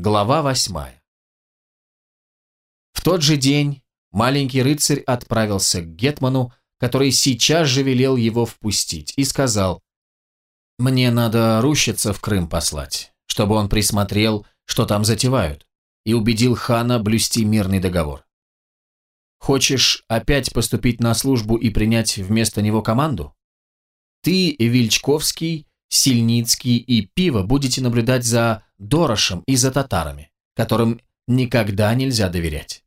Глава восьмая. В тот же день маленький рыцарь отправился к Гетману, который сейчас же велел его впустить, и сказал, «Мне надо рущица в Крым послать, чтобы он присмотрел, что там затевают, и убедил хана блюсти мирный договор. Хочешь опять поступить на службу и принять вместо него команду? Ты, Вильчковский, Сильницкий и Пиво будете наблюдать за Дорошем и за татарами, которым никогда нельзя доверять.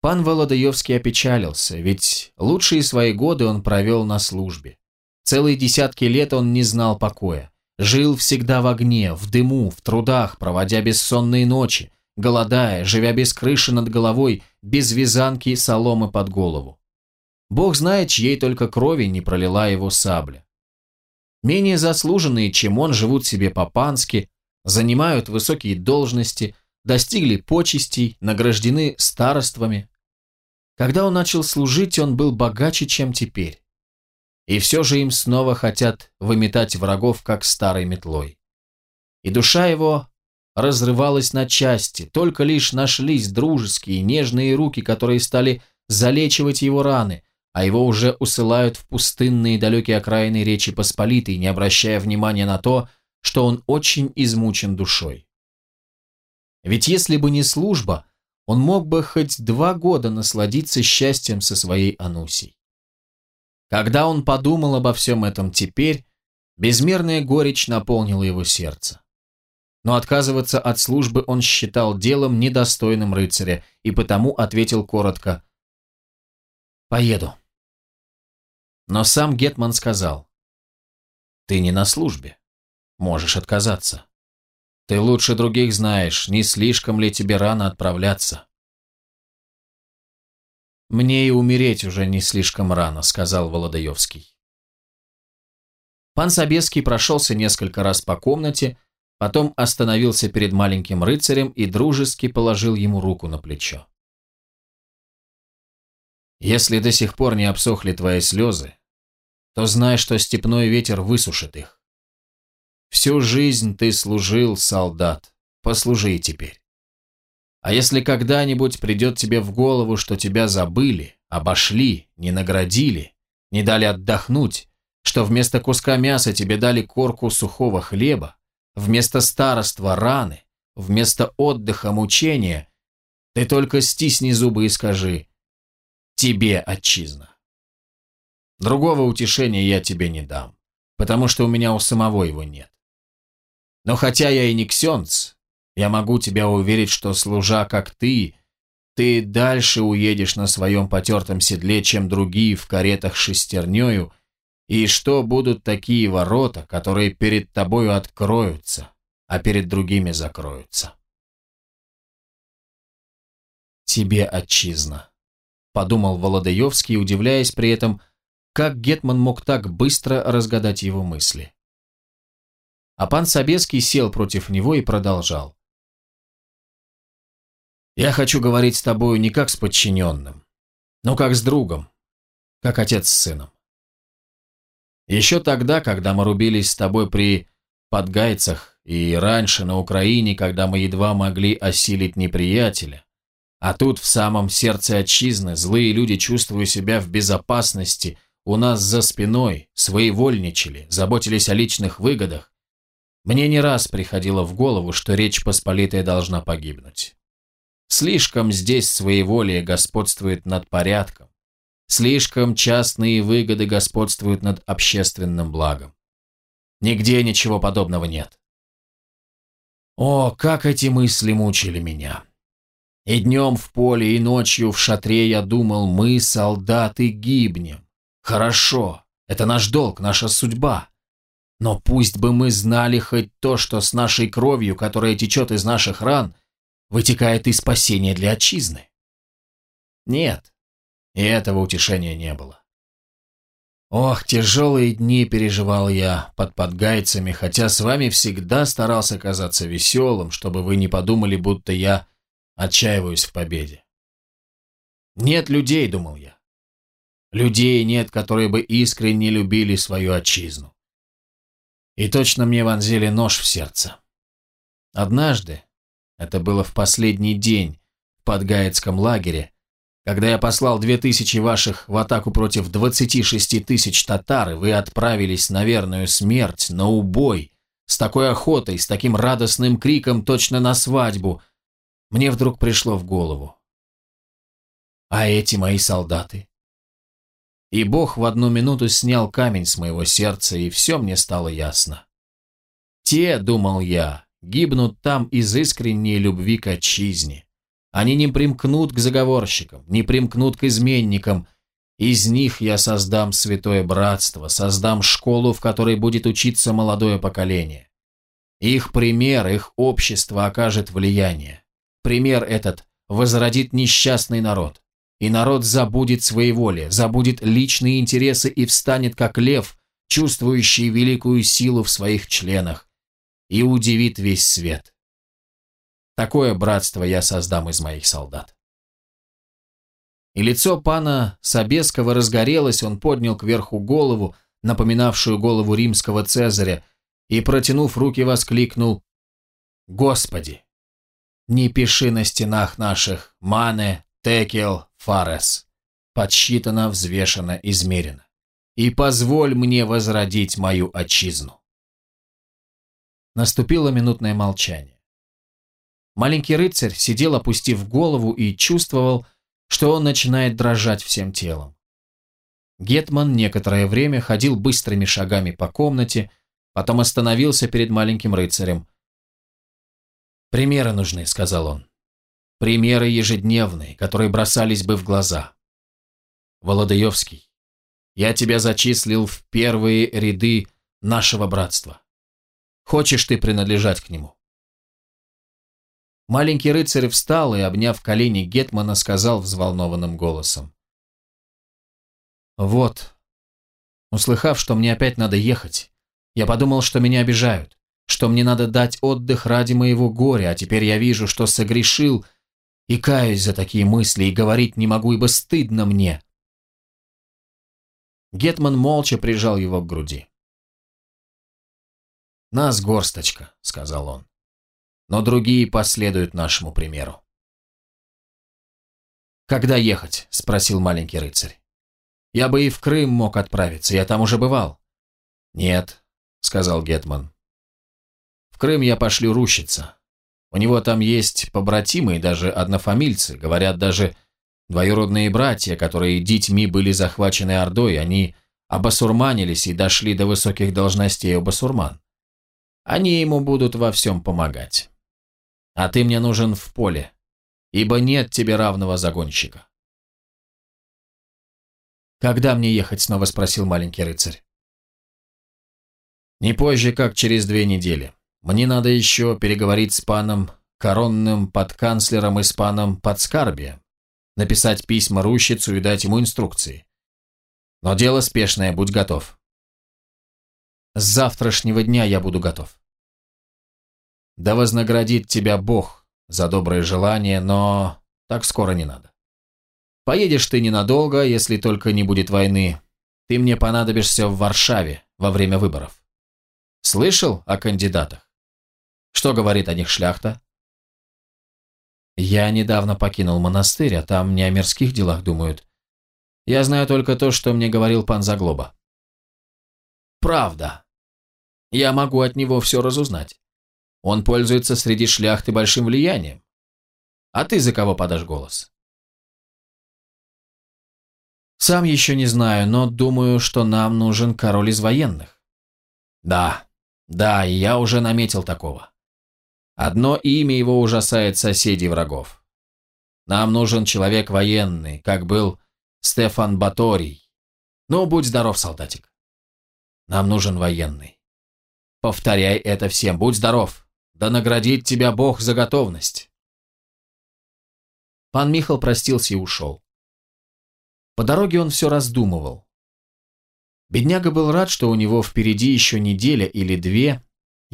Пан Володаевский опечалился, ведь лучшие свои годы он провел на службе. Целые десятки лет он не знал покоя. Жил всегда в огне, в дыму, в трудах, проводя бессонные ночи, голодая, живя без крыши над головой, без вязанки и соломы под голову. Бог знает, чьей только крови не пролила его сабля. Менее заслуженные, чем он, живут себе по-пански, занимают высокие должности, достигли почестей, награждены староствами. Когда он начал служить, он был богаче, чем теперь. И все же им снова хотят выметать врагов, как старой метлой. И душа его разрывалась на части, только лишь нашлись дружеские, нежные руки, которые стали залечивать его раны, а его уже усылают в пустынные далекие окраины Речи Посполитой, не обращая внимания на то, что он очень измучен душой. Ведь если бы не служба, он мог бы хоть два года насладиться счастьем со своей Анусей. Когда он подумал обо всем этом теперь, безмерная горечь наполнила его сердце. Но отказываться от службы он считал делом недостойным рыцаря, и потому ответил коротко «Поеду». Но сам Гетман сказал, «Ты не на службе. Можешь отказаться. Ты лучше других знаешь, не слишком ли тебе рано отправляться». «Мне и умереть уже не слишком рано», — сказал Володаевский. Пан Собеский прошелся несколько раз по комнате, потом остановился перед маленьким рыцарем и дружески положил ему руку на плечо. Если до сих пор не обсохли твои слезы, то знай, что степной ветер высушит их. Всю жизнь ты служил, солдат, послужи теперь. А если когда-нибудь придет тебе в голову, что тебя забыли, обошли, не наградили, не дали отдохнуть, что вместо куска мяса тебе дали корку сухого хлеба, вместо староства раны, вместо отдыха мучения, ты только стисни зубы и скажи тебе, отчизна. Другого утешения я тебе не дам, потому что у меня у самого его нет. Но хотя я и не ксенц, я могу тебя уверить, что, служа как ты, ты дальше уедешь на своем потертом седле, чем другие в каретах шестернею, и что будут такие ворота, которые перед тобою откроются, а перед другими закроются. Тебе, отчизна, подумал Володаевский, удивляясь при этом, как Гетман мог так быстро разгадать его мысли. А пан Собеский сел против него и продолжал. «Я хочу говорить с тобою не как с подчиненным, но как с другом, как отец с сыном. Еще тогда, когда мы рубились с тобой при Подгайцах и раньше на Украине, когда мы едва могли осилить неприятеля, а тут, в самом сердце отчизны, злые люди, чувствуя себя в безопасности, у нас за спиной, своевольничали, заботились о личных выгодах. Мне не раз приходило в голову, что Речь Посполитая должна погибнуть. Слишком здесь своеволие господствует над порядком. Слишком частные выгоды господствуют над общественным благом. Нигде ничего подобного нет. О, как эти мысли мучили меня. И днем в поле, и ночью в шатре я думал, мы, солдаты, гибнем. Хорошо, это наш долг, наша судьба. Но пусть бы мы знали хоть то, что с нашей кровью, которая течет из наших ран, вытекает и спасение для отчизны. Нет, и этого утешения не было. Ох, тяжелые дни переживал я под подгайцами, хотя с вами всегда старался казаться веселым, чтобы вы не подумали, будто я Отчаиваюсь в победе. Нет людей, думал я. Людей нет, которые бы искренне любили свою отчизну. И точно мне вонзили нож в сердце. Однажды, это было в последний день в Подгаецком лагере, когда я послал две тысячи ваших в атаку против двадцати шести тысяч татар, и вы отправились на верную смерть, на убой, с такой охотой, с таким радостным криком точно на свадьбу, мне вдруг пришло в голову. А эти мои солдаты? И Бог в одну минуту снял камень с моего сердца, и все мне стало ясно. Те, думал я, гибнут там из искренней любви к отчизне. Они не примкнут к заговорщикам, не примкнут к изменникам. Из них я создам святое братство, создам школу, в которой будет учиться молодое поколение. Их пример, их общество окажет влияние. Пример этот возродит несчастный народ. И народ забудет своеволие, забудет личные интересы и встанет как лев, чувствующий великую силу в своих членах, и удивит весь свет. Такое братство я создам из моих солдат. И лицо пана Собеского разгорелось, он поднял кверху голову, напоминавшую голову римского цезаря, и, протянув руки, воскликнул «Господи! Не пиши на стенах наших «Мане», «Текел», «Фарес». Подсчитано, взвешено, измерено. И позволь мне возродить мою отчизну. Наступило минутное молчание. Маленький рыцарь сидел, опустив голову, и чувствовал, что он начинает дрожать всем телом. Гетман некоторое время ходил быстрыми шагами по комнате, потом остановился перед маленьким рыцарем. «Примеры нужны», — сказал он. «Примеры ежедневные, которые бросались бы в глаза. Володаевский, я тебя зачислил в первые ряды нашего братства. Хочешь ты принадлежать к нему?» Маленький рыцарь встал и, обняв колени Гетмана, сказал взволнованным голосом. «Вот». Услыхав, что мне опять надо ехать, я подумал, что меня обижают, что мне надо дать отдых ради моего горя, а теперь я вижу, что согрешил, и каюсь за такие мысли, и говорить не могу, ибо стыдно мне. Гетман молча прижал его к груди. «Нас горсточка», — сказал он но другие последуют нашему примеру. «Когда ехать?» – спросил маленький рыцарь. «Я бы и в Крым мог отправиться, я там уже бывал». «Нет», – сказал Гетман. «В Крым я пошлю рущица. У него там есть побратимы и даже однофамильцы, говорят, даже двоюродные братья, которые детьми были захвачены Ордой, они обосурманились и дошли до высоких должностей у басурман. Они ему будут во всем помогать а ты мне нужен в поле, ибо нет тебе равного загонщика. «Когда мне ехать?» – снова спросил маленький рыцарь. «Не позже, как через две недели. Мне надо еще переговорить с паном коронным подканцлером и с паном Подскарбия, написать письма рущицу и дать ему инструкции. Но дело спешное, будь готов». «С завтрашнего дня я буду готов». Да вознаградит тебя Бог за доброе желание, но так скоро не надо. Поедешь ты ненадолго, если только не будет войны. Ты мне понадобишься в Варшаве во время выборов. Слышал о кандидатах? Что говорит о них шляхта? Я недавно покинул монастырь, а там не о мирских делах думают. Я знаю только то, что мне говорил пан Заглоба. Правда. Я могу от него все разузнать. Он пользуется среди шляхты большим влиянием. А ты за кого подашь голос? Сам еще не знаю, но думаю, что нам нужен король из военных. Да, да, я уже наметил такого. Одно имя его ужасает соседей врагов. Нам нужен человек военный, как был Стефан Баторий. Ну, будь здоров, солдатик. Нам нужен военный. Повторяй это всем, будь здоров. Да наградит тебя Бог за готовность. Пан Михал простился и ушел. По дороге он все раздумывал. Бедняга был рад, что у него впереди еще неделя или две.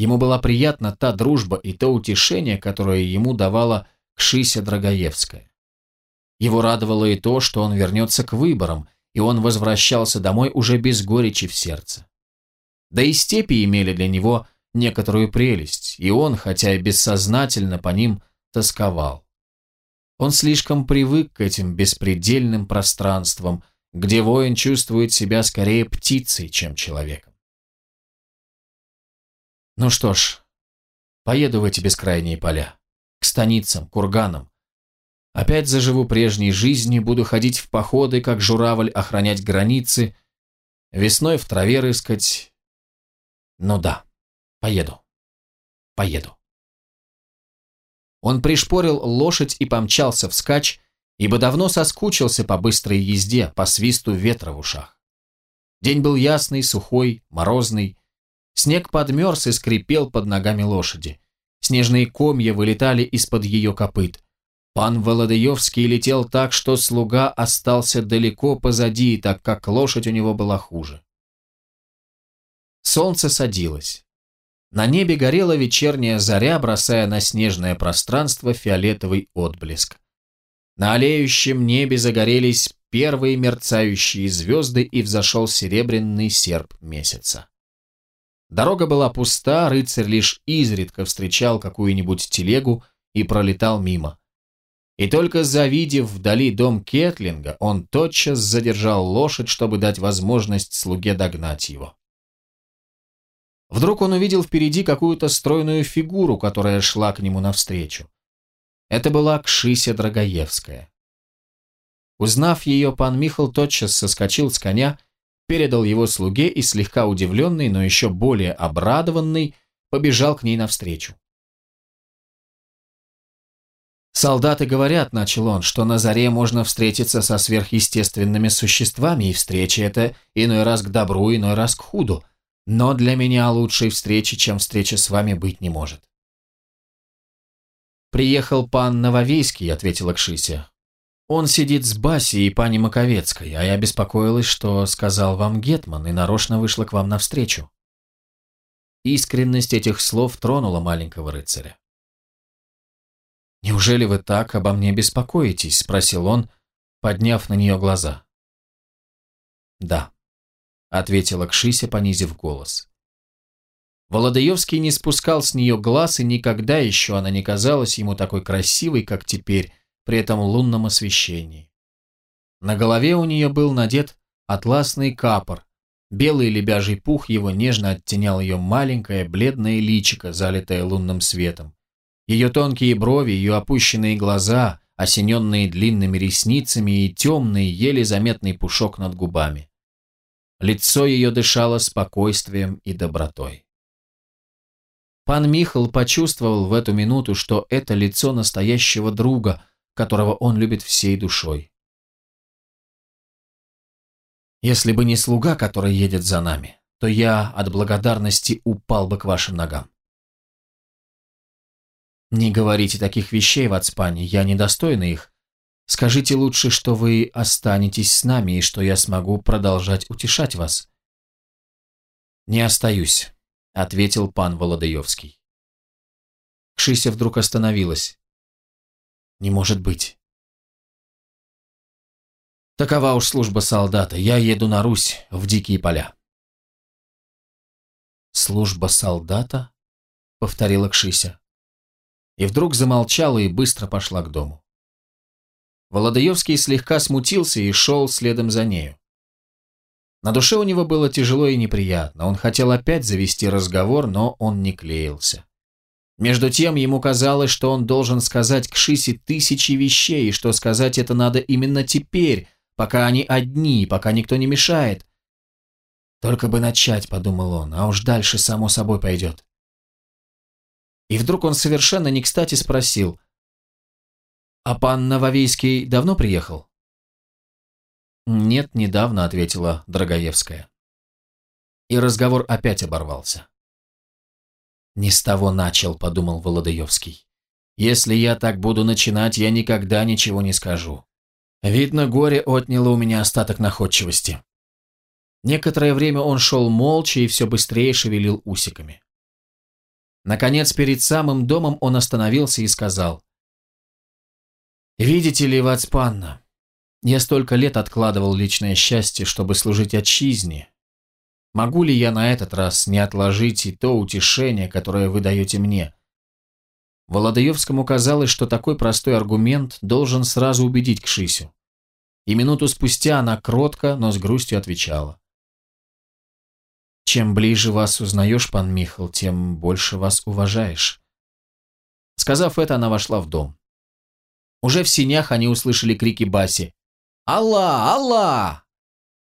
Ему была приятна та дружба и то утешение, которое ему давала Кшися Драгоевская. Его радовало и то, что он вернется к выборам, и он возвращался домой уже без горечи в сердце. Да и степи имели для него некоторую прелесть, и он, хотя и бессознательно по ним, тосковал. Он слишком привык к этим беспредельным пространствам, где воин чувствует себя скорее птицей, чем человеком. Ну что ж, поеду в эти бескрайние поля, к станицам, курганам. Опять заживу прежней жизни, буду ходить в походы, как журавль, охранять границы, весной в траве рыскать. Ну да, поеду, поеду. Он пришпорил лошадь и помчался вскачь, ибо давно соскучился по быстрой езде, по свисту ветра в ушах. День был ясный, сухой, морозный. Снег подмерз и скрипел под ногами лошади. Снежные комья вылетали из-под ее копыт. Пан Володаевский летел так, что слуга остался далеко позади, так как лошадь у него была хуже. Солнце садилось. На небе горела вечерняя заря, бросая на снежное пространство фиолетовый отблеск. На олеющем небе загорелись первые мерцающие звезды и взошел серебряный серп месяца. Дорога была пуста, рыцарь лишь изредка встречал какую-нибудь телегу и пролетал мимо. И только завидев вдали дом Кетлинга, он тотчас задержал лошадь, чтобы дать возможность слуге догнать его. Вдруг он увидел впереди какую-то стройную фигуру, которая шла к нему навстречу. Это была Кшися Драгоевская. Узнав ее, пан Михал тотчас соскочил с коня, передал его слуге и, слегка удивленный, но еще более обрадованный, побежал к ней навстречу. «Солдаты говорят, — начал он, — что на заре можно встретиться со сверхъестественными существами, и встреча эта иной раз к добру, иной раз к худу. Но для меня лучшей встречи, чем встреча с вами, быть не может. «Приехал пан Нововейский», — ответила Кшися. «Он сидит с Баси и пани Маковецкой, а я беспокоилась, что сказал вам Гетман, и нарочно вышла к вам навстречу». Искренность этих слов тронула маленького рыцаря. «Неужели вы так обо мне беспокоитесь?» — спросил он, подняв на нее глаза. «Да», ответила Кшися, понизив голос. Володаевский не спускал с нее глаз, и никогда еще она не казалась ему такой красивой, как теперь, при этом лунном освещении. На голове у нее был надет атласный капор, белый лебяжий пух его нежно оттенял ее маленькое бледное личико, залитое лунным светом. Ее тонкие брови, ее опущенные глаза, осененные длинными ресницами и темный, еле заметный пушок над губами. Лицо ее дышало спокойствием и добротой. Пан Михал почувствовал в эту минуту, что это лицо настоящего друга, которого он любит всей душой. «Если бы не слуга, который едет за нами, то я от благодарности упал бы к вашим ногам». «Не говорите таких вещей, в Вацпане, я недостойна их», Скажите лучше, что вы останетесь с нами и что я смогу продолжать утешать вас». «Не остаюсь», — ответил пан Володаевский. Кшися вдруг остановилась. «Не может быть». «Такова уж служба солдата. Я еду на Русь, в дикие поля». «Служба солдата?» — повторила Кшися. И вдруг замолчала и быстро пошла к дому. Володаевский слегка смутился и шел следом за нею. На душе у него было тяжело и неприятно. Он хотел опять завести разговор, но он не клеился. Между тем ему казалось, что он должен сказать к Шисе тысячи вещей, и что сказать это надо именно теперь, пока они одни, пока никто не мешает. «Только бы начать», — подумал он, — «а уж дальше само собой пойдет». И вдруг он совершенно не кстати спросил — «А пан Нововейский давно приехал?» «Нет, недавно», — ответила Драгоевская. И разговор опять оборвался. «Не с того начал», — подумал Володаевский. «Если я так буду начинать, я никогда ничего не скажу. Видно, горе отняло у меня остаток находчивости». Некоторое время он шел молча и все быстрее шевелил усиками. Наконец, перед самым домом он остановился и сказал, Видите ли, Вацпанна, я столько лет откладывал личное счастье, чтобы служить отчизне. Могу ли я на этот раз не отложить и то утешение, которое вы даете мне? Володаевскому казалось, что такой простой аргумент должен сразу убедить Кшисю. И минуту спустя она кротко, но с грустью отвечала. «Чем ближе вас узнаешь, пан Михал, тем больше вас уважаешь». Сказав это, она вошла в дом. Уже в синях они услышали крики Баси. «Алла! Алла!»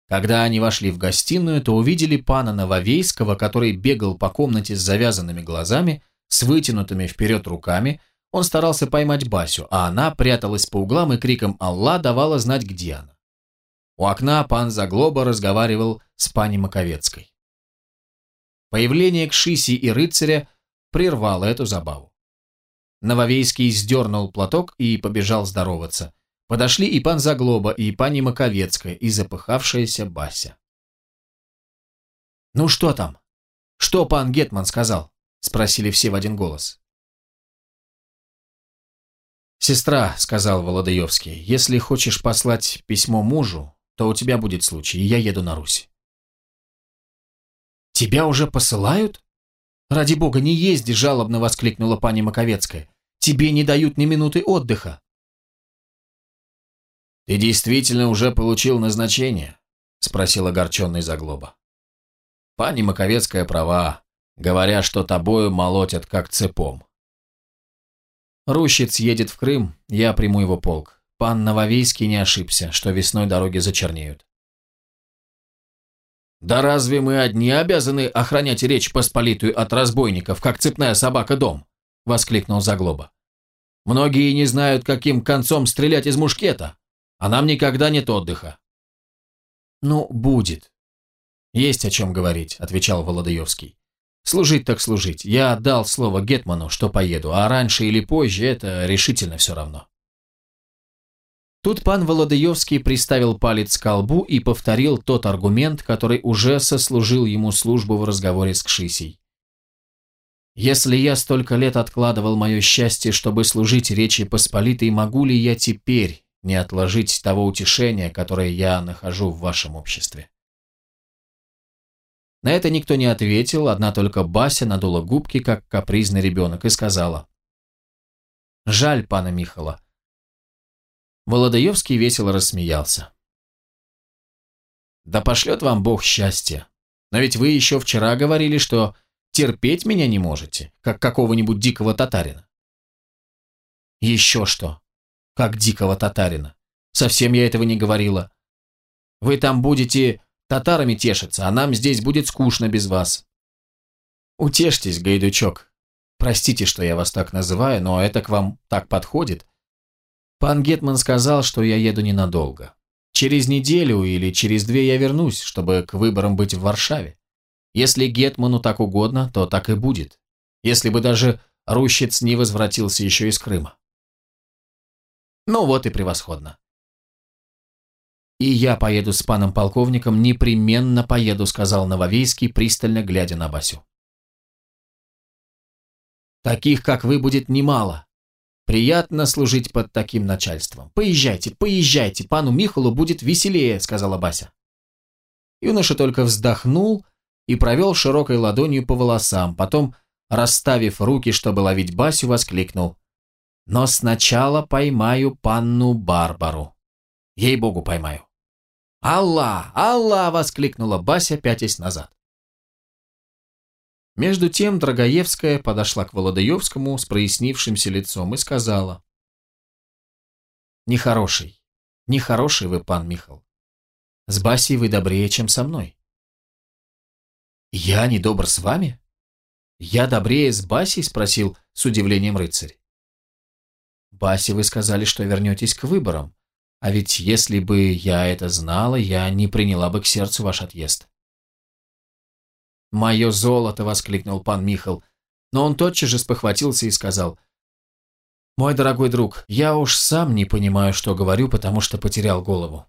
Когда они вошли в гостиную, то увидели пана Нововейского, который бегал по комнате с завязанными глазами, с вытянутыми вперед руками. Он старался поймать Басю, а она пряталась по углам и криком «Алла!» давала знать, где она. У окна пан Заглоба разговаривал с пани Маковецкой. Появление Кшиси и рыцаря прервало эту забаву. Нововейский сдернул платок и побежал здороваться. Подошли и пан Заглоба, и пани Маковецкая, и запыхавшаяся Бася. «Ну что там? Что пан Гетман сказал?» – спросили все в один голос. «Сестра», – сказал Володаевский, – «если хочешь послать письмо мужу, то у тебя будет случай, и я еду на Русь». «Тебя уже посылают?» «Ради бога, не езди!» – жалобно воскликнула пани Маковецкая. «Тебе не дают ни минуты отдыха». «Ты действительно уже получил назначение?» – спросил огорченный Заглоба. «Пани Маковецкая права, говоря, что тобою молотят как цепом». «Рущиц едет в Крым, я приму его полк. Пан Нововейский не ошибся, что весной дороги зачернеют». «Да разве мы одни обязаны охранять Речь Посполитую от разбойников, как цепная собака дом?» – воскликнул Заглоба. «Многие не знают, каким концом стрелять из мушкета а нам никогда нет отдыха». «Ну, будет. Есть о чем говорить», — отвечал Володаевский. «Служить так служить. Я отдал слово Гетману, что поеду, а раньше или позже это решительно все равно». Тут пан Володаевский приставил палец к колбу и повторил тот аргумент, который уже сослужил ему службу в разговоре с Кшисей. «Если я столько лет откладывал мое счастье, чтобы служить Речи Посполитой, могу ли я теперь, не отложить того утешения, которое я нахожу в вашем обществе. На это никто не ответил, одна только Бася надула губки, как капризный ребенок, и сказала. «Жаль пана Михала». Володаевский весело рассмеялся. «Да пошлет вам Бог счастья. Но ведь вы еще вчера говорили, что терпеть меня не можете, как какого-нибудь дикого татарина». «Еще что как дикого татарина. Совсем я этого не говорила. Вы там будете татарами тешиться, а нам здесь будет скучно без вас. Утешьтесь, гайдучок. Простите, что я вас так называю, но это к вам так подходит. Пан Гетман сказал, что я еду ненадолго. Через неделю или через две я вернусь, чтобы к выборам быть в Варшаве. Если Гетману так угодно, то так и будет. Если бы даже Рущиц не возвратился еще из Крыма. Ну вот и превосходно. «И я поеду с паном полковником, непременно поеду», сказал Нововейский, пристально глядя на Басю. «Таких, как вы, будет немало. Приятно служить под таким начальством. Поезжайте, поезжайте, пану Михалу будет веселее», сказала Бася. Юноша только вздохнул и провел широкой ладонью по волосам, потом, расставив руки, чтобы ловить Басю, воскликнул. Но сначала поймаю панну Барбару. Ей-богу, поймаю. «Алла! Алла!» — воскликнула Бася, пятясь назад. Между тем Драгоевская подошла к Володаевскому с прояснившимся лицом и сказала. «Нехороший, нехороший вы, пан Михал. С Басей вы добрее, чем со мной». «Я недобр с вами?» «Я добрее с Басей?» — спросил с удивлением рыцарь. Басе вы сказали, что вернетесь к выборам. А ведь если бы я это знала, я не приняла бы к сердцу ваш отъезд. «Мое золото!» — воскликнул пан Михал. Но он тотчас же спохватился и сказал, «Мой дорогой друг, я уж сам не понимаю, что говорю, потому что потерял голову.